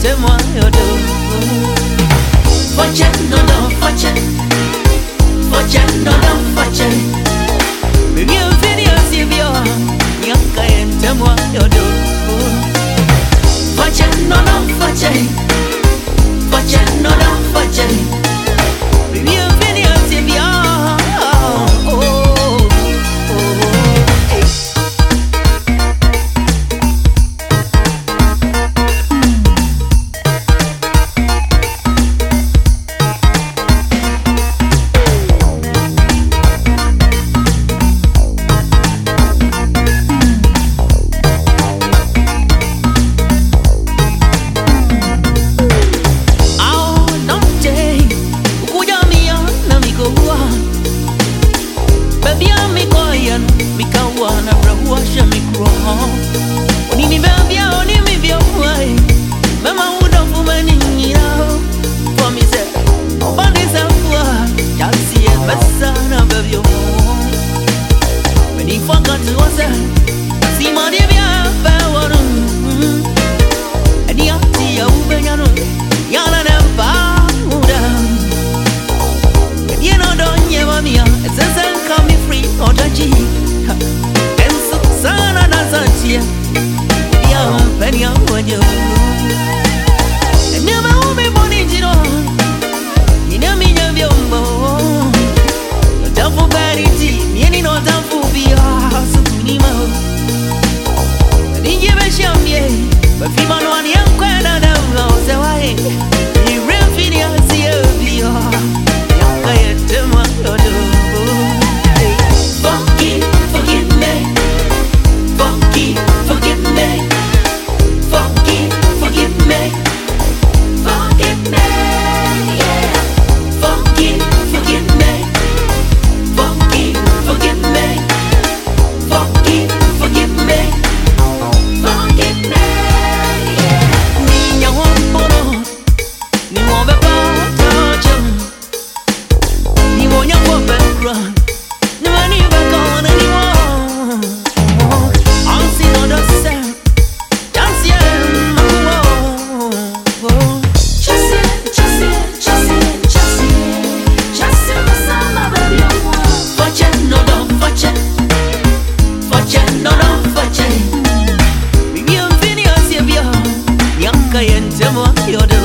témoin au dos. Fortune, non, non, fortune. Fortune, non, non, fortune. Bienvenue au Sylvio. Rosa Si mani via fawaru Ni ati ya ubenyano Yala na pamuda Yeno donye wamia Zeze kami free odaji Ensu sana na zantia Ya penya wanyo siamo a chiodo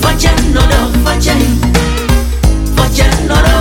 Faccia nodo, faccia Faccia nodo